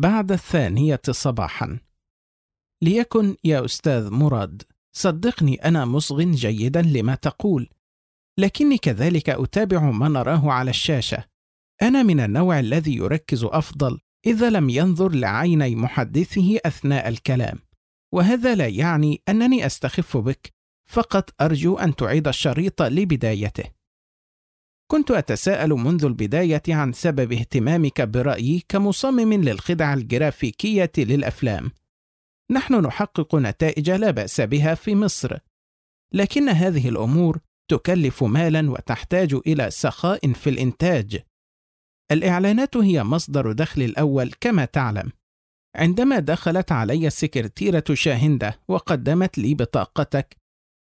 بعد الثانية صباحا. ليكن يا أستاذ مراد صدقني أنا مصغ جيدا لما تقول. لكني كذلك أتابع ما نراه على الشاشة. أنا من النوع الذي يركز أفضل إذا لم ينظر لعيني محدثه أثناء الكلام. وهذا لا يعني أنني أستخف بك فقط أرجو أن تعيد الشريط لبدايته. كنت أتساءل منذ البداية عن سبب اهتمامك برأيي كمصمم للخدع الجرافيكية للأفلام. نحن نحقق نتائج لا بأس بها في مصر، لكن هذه الأمور تكلف مالا وتحتاج إلى سخاء في الإنتاج. الإعلانات هي مصدر دخل الأول كما تعلم. عندما دخلت علي السكرتيرة شاهندة وقدمت لي بطاقتك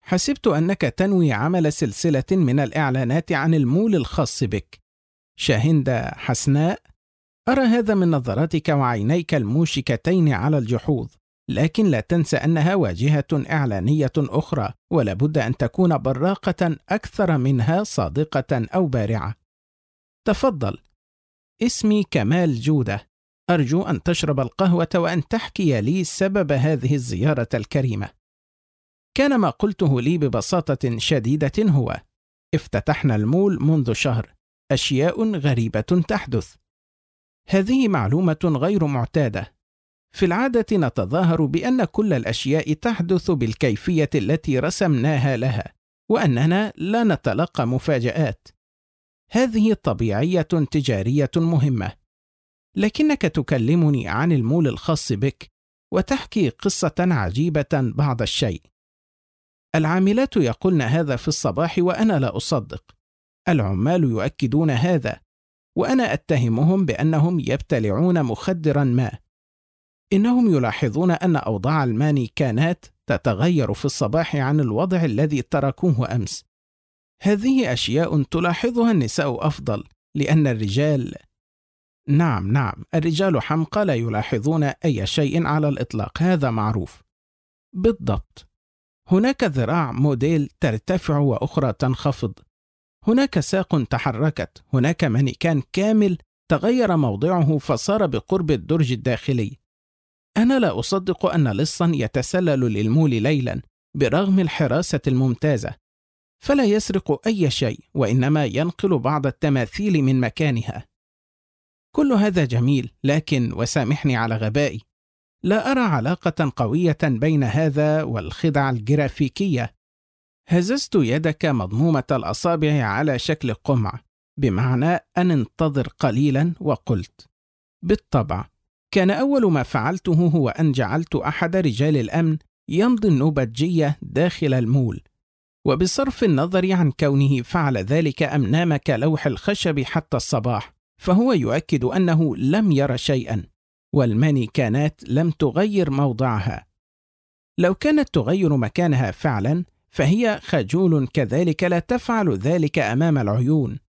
حسبت أنك تنوي عمل سلسلة من الإعلانات عن المول الخاص بك. شاهندة حسناء، أرى هذا من نظراتك وعينيك الموشكتين على الجحوظ، لكن لا تنسى أنها واجهة إعلانية أخرى، ولا بد أن تكون براقة أكثر منها صادقة أو بارعة. تفضل. اسمي كمال جودة. أرجو أن تشرب القهوة وأن تحكي لي سبب هذه الزيارة الكريمة. كان ما قلته لي ببساطة شديدة هو: افتتحنا المول منذ شهر، أشياء غريبة تحدث. هذه معلومة غير معتادة. في العادة نتظاهر بأن كل الأشياء تحدث بالكيفية التي رسمناها لها، وأننا لا نتلقى مفاجآت. هذه طبيعية تجارية مهمة. لكنك تكلمني عن المول الخاص بك، وتحكي قصة عجيبة بعض الشيء. العاملات يقولن هذا في الصباح وأنا لا أصدق. العمال يؤكدون هذا وأنا أتهمهم بأنهم يبتلعون مخدرا ما. إنهم يلاحظون أن أوضاع المانيكانات تتغير في الصباح عن الوضع الذي تركوه أمس. هذه أشياء تلاحظها النساء أفضل لأن الرجال نعم نعم الرجال حمقى لا يلاحظون أي شيء على الإطلاق هذا معروف. بالضبط. هناك ذراع موديل ترتفع وأخرى تنخفض. هناك ساق تحركت. هناك مانيكان كامل تغير موضعه فصار بقرب الدرج الداخلي. أنا لا أصدق أن لصا يتسلل للمول ليلا برغم الحراسة الممتازة. فلا يسرق أي شيء وإنما ينقل بعض التماثيل من مكانها. كل هذا جميل لكن وسامحني على غبائي. لا أرى علاقة قوية بين هذا والخدع الجرافيكية. هززت يدك مضمومة الأصابع على شكل قمع، بمعنى أن انتظر قليلا وقلت: بالطبع، كان أول ما فعلته هو أن جعلت أحد رجال الأمن يمضي النوبجية داخل المول، وبصرف النظر عن كونه فعل ذلك أم نام كلوح الخشب حتى الصباح، فهو يؤكد أنه لم ير شيئا. والمانيكانات لم تغير موضعها. لو كانت تغير مكانها فعلا فهي خجول كذلك لا تفعل ذلك أمام العيون.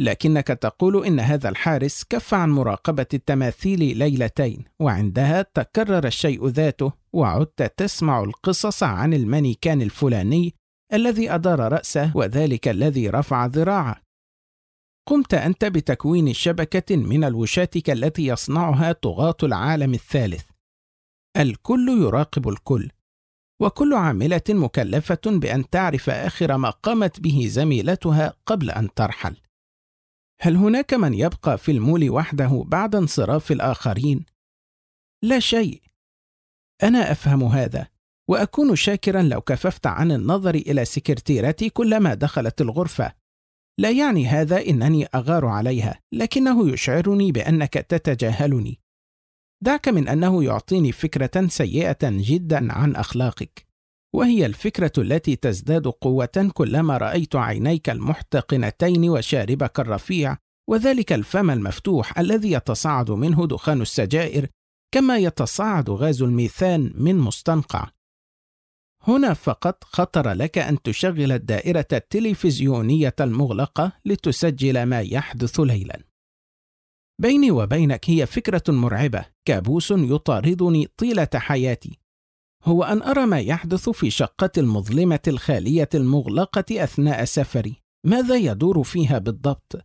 لكنك تقول إن هذا الحارس كف عن مراقبة التماثيل ليلتين وعندها تكرر الشيء ذاته وعدت تسمع القصص عن المانيكان الفلاني الذي أدار رأسه وذلك الذي رفع ذراعه. قمت أنت بتكوين شبكة من الوشات التي يصنعها طغاة العالم الثالث. الكل يراقب الكل، وكل عاملة مكلفة بأن تعرف آخر ما قامت به زميلتها قبل أن ترحل. هل هناك من يبقى في المول وحده بعد انصراف الآخرين؟ لا شيء. أنا أفهم هذا، وأكون شاكرا لو كففت عن النظر إلى سكرتيرتي كلما دخلت الغرفة لا يعني هذا إنني أغار عليها لكنه يشعرني بأنك تتجاهلني. دعك من أنه يعطيني فكرة سيئة جدا عن أخلاقك. وهي الفكرة التي تزداد قوة كلما رأيت عينيك المحتقنتين وشاربك الرفيع وذلك الفم المفتوح الذي يتصاعد منه دخان السجائر كما يتصاعد غاز الميثان من مستنقع. هنا فقط خطر لك أن تشغل الدائرة التلفزيونية المغلقة لتسجل ما يحدث ليلا. بيني وبينك هي فكرة مرعبة، كابوس يطاردني طيلة حياتي. هو أن أرى ما يحدث في شقة المظلمة الخالية المغلقة أثناء سفري. ماذا يدور فيها بالضبط؟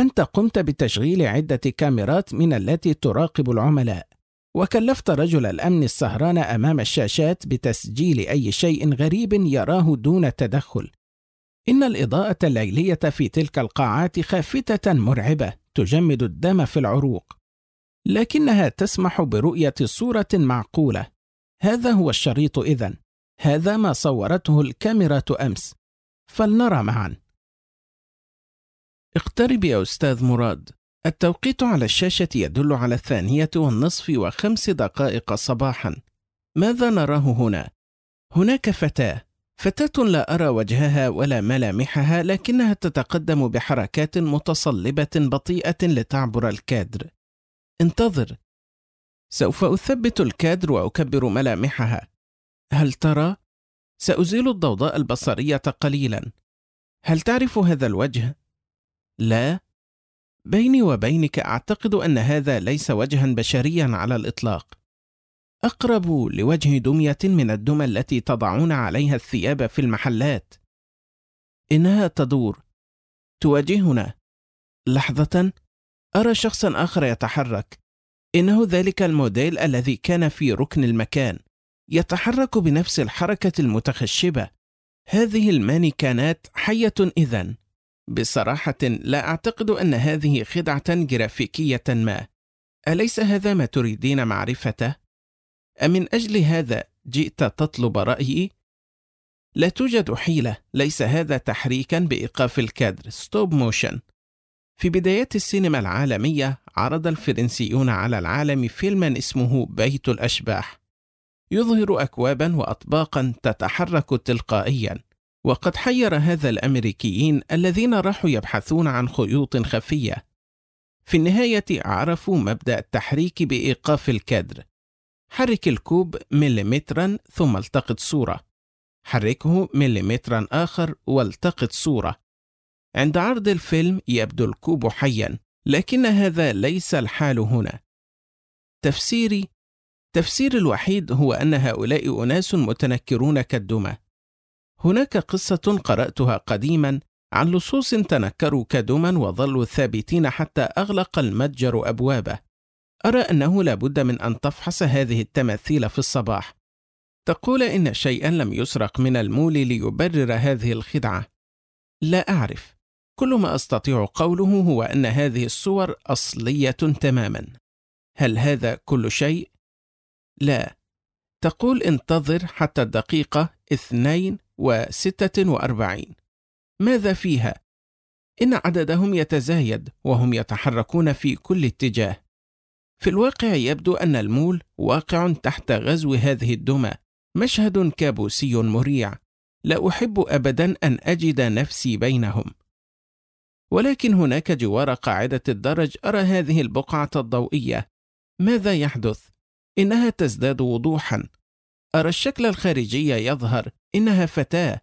أنت قمت بتشغيل عدة كاميرات من التي تراقب العملاء وكلفت رجل الأمن السهران أمام الشاشات بتسجيل أي شيء غريب يراه دون تدخل. إن الإضاءة الليلية في تلك القاعات خافتة مرعبة تجمد الدم في العروق لكنها تسمح برؤية صورة معقولة. هذا هو الشريط إذن. هذا ما صورته الكاميرا أمس. فلنرى معا. اقترب يا أستاذ مراد. التوقيت على الشاشة يدل على الثانية والنصف وخمس دقائق صباحا. ماذا نراه هنا؟ هناك فتاة. فتاة لا أرى وجهها ولا ملامحها لكنها تتقدم بحركات متصلبة بطيئة لتعبر الكادر. انتظر. سوف أثبت الكادر وأكبر ملامحها. هل ترى؟ سأزيل الضوضاء البصرية قليلا. هل تعرف هذا الوجه؟ لا. بيني وبينك أعتقد أن هذا ليس وجها بشريا على الإطلاق. أقرب لوجه دمية من الدمى التي تضعون عليها الثياب في المحلات. إنها تدور. تواجهنا. لحظة. أرى شخصا آخر يتحرك. إنه ذلك الموديل الذي كان في ركن المكان. يتحرك بنفس الحركة المتخشبة. هذه المانيكانات حية إذن. بصراحة لا أعتقد أن هذه خدعة جرافيكية ما. أليس هذا ما تريدين معرفته؟ أمن أجل هذا جئت تطلب رأيي؟ لا توجد حيلة ليس هذا تحريكا بإيقاف الكادر. stop motion في بدايات السينما العالمية عرض الفرنسيون على العالم فيلما اسمه بيت الأشباح. يظهر أكوابا وأطباقا تتحرك تلقائيا. وقد حير هذا الأمريكيين الذين راحوا يبحثون عن خيوط خفية. في النهاية عرفوا مبدأ التحريك بإيقاف الكادر. حرك الكوب مليمترا ثم التقط صورة. حركه مليمترا آخر والتقط صورة. عند عرض الفيلم يبدو الكوب حيا لكن هذا ليس الحال هنا. تفسيري تفسير الوحيد هو أن هؤلاء أناس متنكرون كالدمى. هناك قصة قرأتها قديما عن لصوص تنكروا كدما وظلوا ثابتين حتى أغلق المتجر أبوابه. أرى أنه لابد من أن تفحص هذه التماثيل في الصباح. تقول إن شيئا لم يسرق من المول ليبرر هذه الخدعة. لا أعرف. كل ما أستطيع قوله هو أن هذه الصور أصلية تماما. هل هذا كل شيء؟ لا. تقول انتظر حتى الدقيقة اثنين وستة وأربعين. ماذا فيها؟ إن عددهم يتزايد وهم يتحركون في كل اتجاه. في الواقع يبدو أن المول واقع تحت غزو هذه الدمى. مشهد كابوسي مريع. لا أحب أبدا أن أجد نفسي بينهم. ولكن هناك جوار قاعدة الدرج أرى هذه البقعة الضوئية. ماذا يحدث؟ إنها تزداد وضوحا. أرى الشكل الخارجي يظهر. إنها فتاة.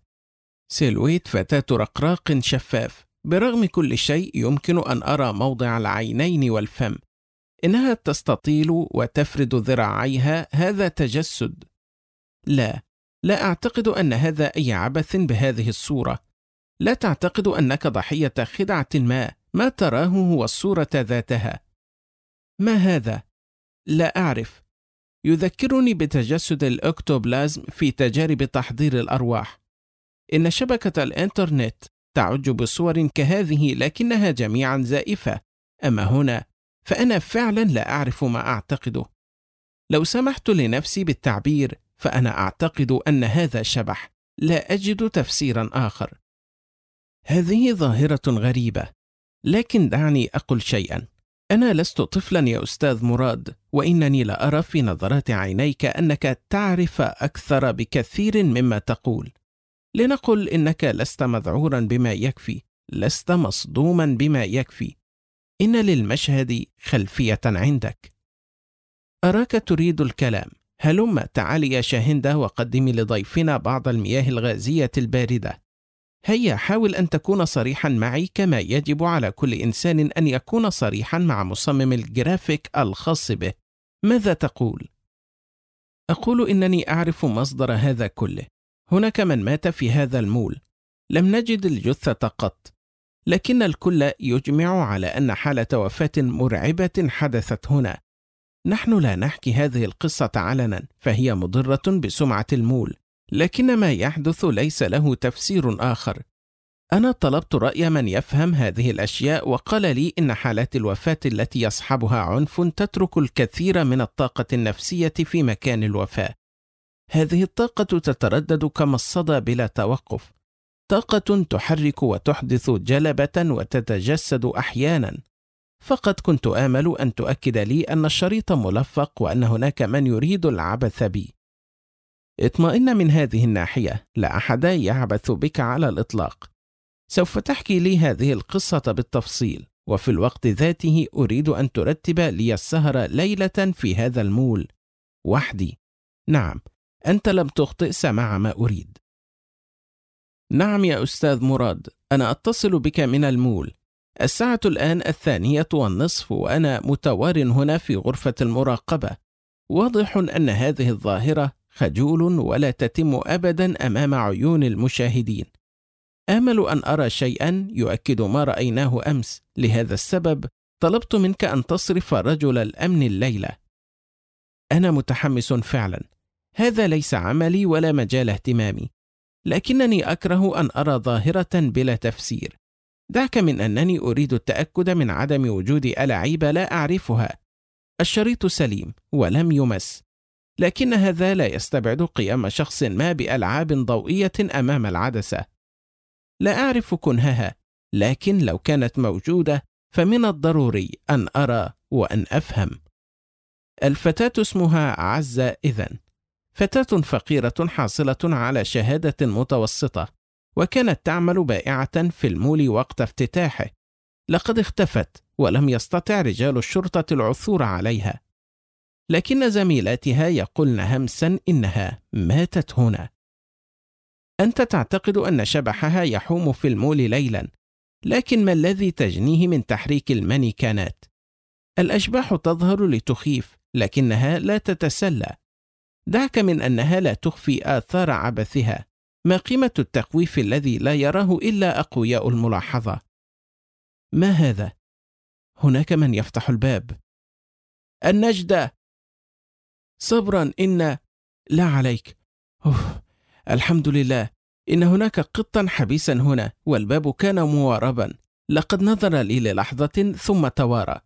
سيلويت فتاة رقراق شفاف. برغم كل شيء يمكن أن أرى موضع العينين والفم. إنها تستطيل وتفرد ذراعيها هذا تجسد. لا لا أعتقد أن هذا أي عبث بهذه الصورة. لا تعتقد أنك ضحية خدعة ما ما تراه هو الصورة ذاتها. ما هذا؟ لا أعرف. يذكرني بتجسد الأكتوبلازم في تجارب تحضير الأرواح. إن شبكة الإنترنت تعج بصور كهذه لكنها جميعا زائفة. أما هنا فأنا فعلا لا أعرف ما أعتقده لو سمحت لنفسي بالتعبير فأنا أعتقد أن هذا شبح لا أجد تفسيرا آخر. هذه ظاهرة غريبة لكن دعني أقل شيئا. أنا لست طفلا يا أستاذ مراد وإنني لأرى في نظرات عينيك أنك تعرف أكثر بكثير مما تقول. لنقل إنك لست مذعورا بما يكفي لست مصدوما بما يكفي. إن للمشهد خلفية عندك. أراك تريد الكلام. هلم تعالي يا شاهندة وقدمي لضيفنا بعض المياه الغازية الباردة. هيا حاول أن تكون صريحا معي كما يجب على كل إنسان أن يكون صريحا مع مصمم الجرافيك الخاص به. ماذا تقول؟ أقول إنني أعرف مصدر هذا كله. هناك من مات في هذا المول. لم نجد الجثة قط. لكن الكل يجمع على أن حالة وفاة مرعبة حدثت هنا. نحن لا نحكي هذه القصة علنا فهي مضرة بسمعة المول، لكن ما يحدث ليس له تفسير آخر. أنا طلبت رأي من يفهم هذه الأشياء وقال لي إن حالات الوفاة التي يصحبها عنف تترك الكثير من الطاقة النفسية في مكان الوفاة. هذه الطاقة تتردد كما الصدى بلا توقف. طاقة تحرك وتحدث جلبة وتتجسد أحيانا. فقد كنت آمل أن تؤكد لي أن الشريط ملفق وأن هناك من يريد العبث بي. اطمئن من هذه الناحية، لا أحد يعبث بك على الإطلاق. سوف تحكي لي هذه القصة بالتفصيل وفي الوقت ذاته أريد أن ترتب لي السهرة ليلة في هذا المول. وحدي. نعم أنت لم تخطئ سماع ما أريد. نعم يا أستاذ مراد أنا أتصل بك من المول. الساعة الآن الثانية والنصف وأنا متوار هنا في غرفة المراقبة. واضح أن هذه الظاهرة خجول ولا تتم أبدا أمام عيون المشاهدين. آمل أن أرى شيئا يؤكد ما رأيناه أمس. لهذا السبب طلبت منك أن تصرف رجل الأمن الليلة. أنا متحمس فعلا. هذا ليس عملي ولا مجال اهتمامي. لكنني أكره أن أرى ظاهرة بلا تفسير. دعك من أنني أريد التأكد من عدم وجود ألاعيب لا أعرفها. الشريط سليم ولم يمس. لكن هذا لا يستبعد قيام شخص ما بألعاب ضوئية أمام العدسة. لا أعرف كنهها لكن لو كانت موجودة فمن الضروري أن أرى وأن أفهم. الفتاة اسمها عزة إذن. فتاة فقيرة حاصلة على شهادة متوسطة وكانت تعمل بائعة في المول وقت افتتاحه. لقد اختفت ولم يستطع رجال الشرطة العثور عليها. لكن زميلاتها يقولن همسا إنها ماتت هنا أنت تعتقد أن شبحها يحوم في المول ليلا لكن ما الذي تجنيه من تحريك المانيكانات؟ الأشباح تظهر لتخيف لكنها لا تتسلى دعك من أنها لا تخفي آثار عبثها ما قيمة التخويف الذي لا يراه إلا أقوياء الملاحظة؟ ما هذا؟ هناك من يفتح الباب النجدة صبرا إن لا عليك. أوه. الحمد لله. إن هناك قطا حبيسا هنا والباب كان مواربا. لقد نظر لي للحظة ثم توارى.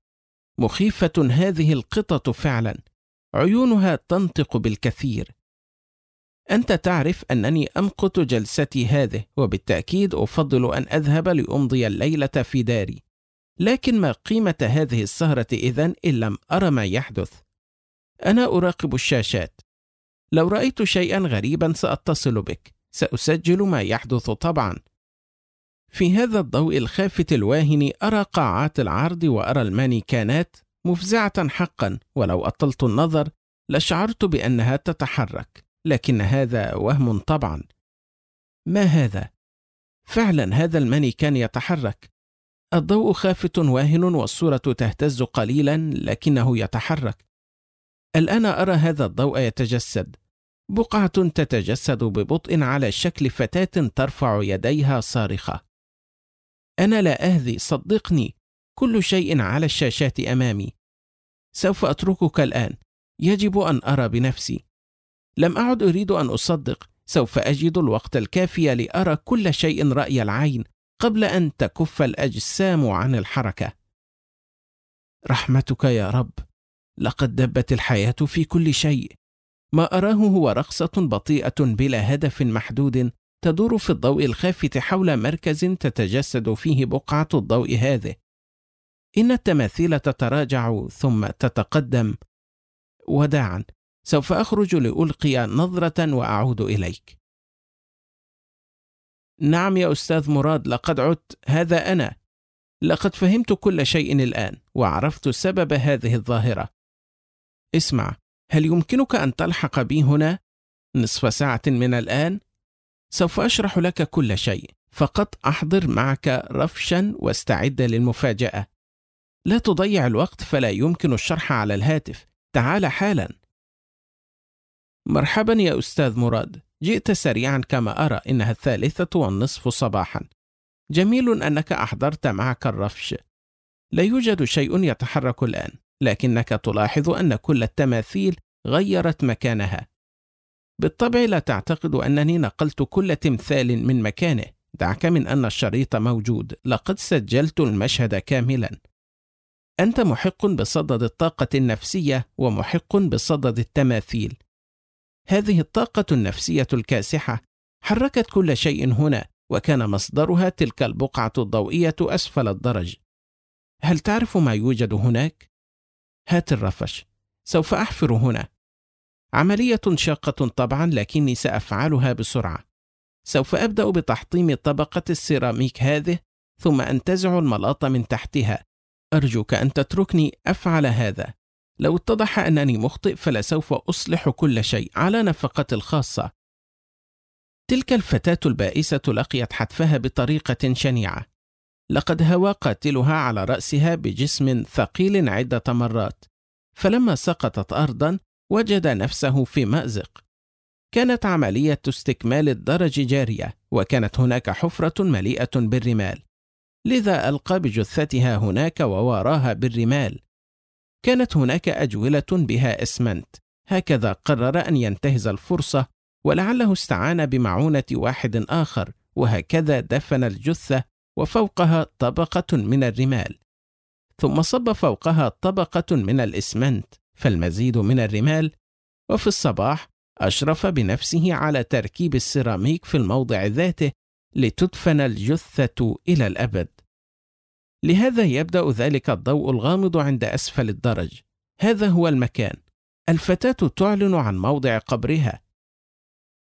مخيفة هذه القطط فعلا. عيونها تنطق بالكثير. أنت تعرف أنني أمقت جلستي هذه وبالتأكيد أفضل أن أذهب لأمضي الليلة في داري. لكن ما قيمة هذه السهرة إذن إن لم أرى ما يحدث؟ أنا أراقب الشاشات. لو رأيت شيئا غريبا سأتصل بك. سأسجل ما يحدث طبعا. في هذا الضوء الخافت الواهن أرى قاعات العرض وأرى المانيكانات مفزعة حقا. ولو أطلت النظر لشعرت بأنها تتحرك. لكن هذا وهم طبعا. ما هذا؟ فعلا هذا المانيكان يتحرك. الضوء خافت واهن والصورة تهتز قليلا لكنه يتحرك. الآن أرى هذا الضوء يتجسد. بقعة تتجسد ببطء على شكل فتاة ترفع يديها صارخة. أنا لا أهذي صدقني. كل شيء على الشاشات أمامي. سوف أتركك الآن. يجب أن أرى بنفسي. لم أعد أريد أن أصدق. سوف أجد الوقت الكافي لأرى كل شيء رأي العين قبل أن تكف الأجسام عن الحركة. رحمتك يا رب. لقد دبت الحياة في كل شيء. ما أراه هو رقصة بطيئة بلا هدف محدود تدور في الضوء الخافت حول مركز تتجسد فيه بقعة الضوء هذه. إن التماثيل تتراجع ثم تتقدم. وداعا سوف أخرج لألقي نظرة وأعود إليك. نعم يا أستاذ مراد لقد عدت. هذا أنا. لقد فهمت كل شيء الآن وعرفت سبب هذه الظاهرة. اسمع هل يمكنك أن تلحق بي هنا؟ نصف ساعة من الآن؟ سوف أشرح لك كل شيء فقط أحضر معك رفشا واستعد للمفاجأة. لا تضيع الوقت فلا يمكن الشرح على الهاتف. تعال حالا. مرحبا يا أستاذ مراد. جئت سريعا كما أرى إنها الثالثة والنصف صباحا. جميل أنك أحضرت معك الرفش. لا يوجد شيء يتحرك الآن. لكنك تلاحظ أن كل التماثيل غيرت مكانها. بالطبع لا تعتقد أنني نقلت كل تمثال من مكانه دعك من أن الشريط موجود. لقد سجلت المشهد كاملا. أنت محق بصدد الطاقة النفسية ومحق بصدد التماثيل. هذه الطاقة النفسية الكاسحة حركت كل شيء هنا وكان مصدرها تلك البقعة الضوئية أسفل الدرج. هل تعرف ما يوجد هناك؟ هات الرفش. سوف أحفر هنا. عملية شاقة طبعا لكني سأفعلها بسرعة. سوف أبدأ بتحطيم طبقة السيراميك هذه ثم أنتزع الملاط من تحتها. أرجوك أن تتركني أفعل هذا. لو اتضح أنني مخطئ فلسوف أصلح كل شيء على نفقتي الخاصة. تلك الفتاة البائسة لقيت حتفها بطريقة شنيعة. لقد هوى قاتلها على رأسها بجسم ثقيل عدة مرات فلما سقطت أرضا وجد نفسه في مأزق. كانت عملية استكمال الدرج جارية وكانت هناك حفرة مليئة بالرمال. لذا ألقى بجثتها هناك وواراها بالرمال. كانت هناك أجولة بها إسمنت. هكذا قرر أن ينتهز الفرصة ولعله استعان بمعونة واحد آخر وهكذا دفن الجثة وفوقها طبقة من الرمال ثم صب فوقها طبقة من الإسمنت فالمزيد من الرمال وفي الصباح أشرف بنفسه على تركيب السيراميك في الموضع ذاته لتدفن الجثة إلى الأبد. لهذا يبدأ ذلك الضوء الغامض عند أسفل الدرج. هذا هو المكان. الفتاة تعلن عن موضع قبرها.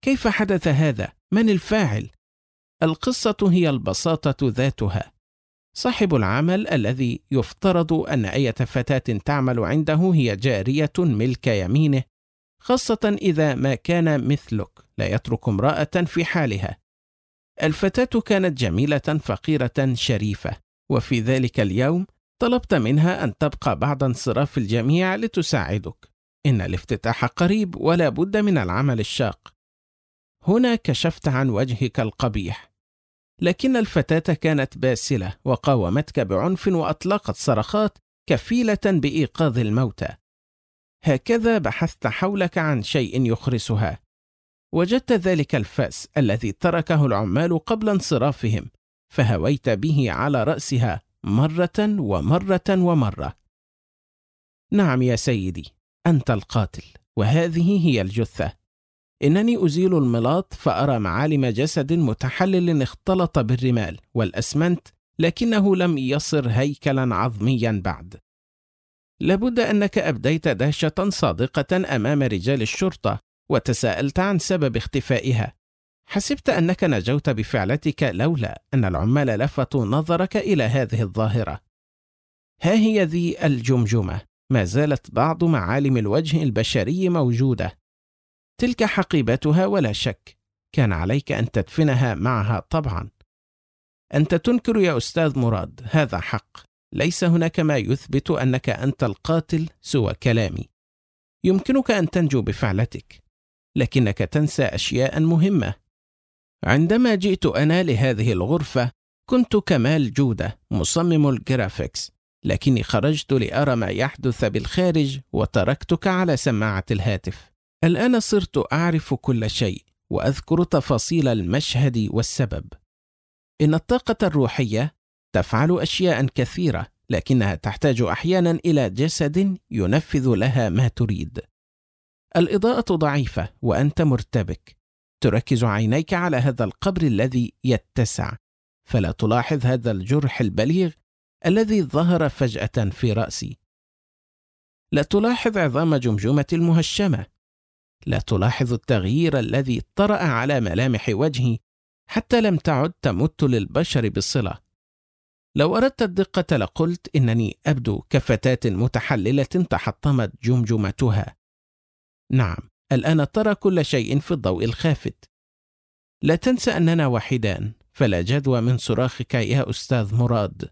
كيف حدث هذا؟ من الفاعل؟ القصة هي البساطة ذاتها. صاحب العمل الذي يفترض أن أية فتاة تعمل عنده هي جارية ملك يمينه خاصة إذا ما كان مثلك لا يترك امرأة في حالها. الفتاة كانت جميلة فقيرة شريفة، وفي ذلك اليوم طلبت منها أن تبقى بعد انصراف الجميع لتساعدك. إن الافتتاح قريب ولا بد من العمل الشاق. هنا كشفت عن وجهك القبيح. لكن الفتاة كانت باسلة وقاومتك بعنف وأطلقت صرخات كفيلة بإيقاظ الموتى. هكذا بحثت حولك عن شيء يخرسها. وجدت ذلك الفأس الذي تركه العمال قبل انصرافهم فهويت به على رأسها مرة ومرة ومرة. نعم يا سيدي أنت القاتل وهذه هي الجثة. إنني أزيل الملاط فأرى معالم جسد متحلل اختلط بالرمال والأسمنت لكنه لم يصر هيكلا عظميا بعد. لابد أنك أبديت دهشة صادقة أمام رجال الشرطة وتساءلت عن سبب اختفائها. حسبت أنك نجوت بفعلتك لولا أن العمال لفتوا نظرك إلى هذه الظاهرة. ها هي ذي الجمجمة. ما زالت بعض معالم الوجه البشري موجودة. تلك حقيبتها ولا شك كان عليك أن تدفنها معها طبعا. أنت تنكر يا أستاذ مراد هذا حق. ليس هناك ما يثبت أنك أنت القاتل سوى كلامي. يمكنك أن تنجو بفعلتك لكنك تنسى أشياء مهمة. عندما جئت أنا لهذه الغرفة كنت كمال جودة مصمم الجرافيكس لكني خرجت لأرى ما يحدث بالخارج وتركتك على سماعة الهاتف. الآن صرت أعرف كل شيء وأذكر تفاصيل المشهد والسبب. إن الطاقة الروحية تفعل أشياء كثيرة لكنها تحتاج أحيانا إلى جسد ينفذ لها ما تريد. الإضاءة ضعيفة وأنت مرتبك. تركز عينيك على هذا القبر الذي يتسع. فلا تلاحظ هذا الجرح البليغ الذي ظهر فجأة في رأسي. لا تلاحظ عظام جمجمتي المهشمة. لا تلاحظ التغيير الذي طرأ على ملامح وجهي حتى لم تعد تمت للبشر بصله لو أردت الدقة لقلت إنني أبدو كفتاة متحللة تحطمت جمجمتها. نعم، الآن ترى كل شيء في الضوء الخافت. لا تنسى أننا وحيدان، فلا جدوى من صراخك يا أستاذ مراد.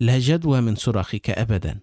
لا جدوى من صراخك أبدا.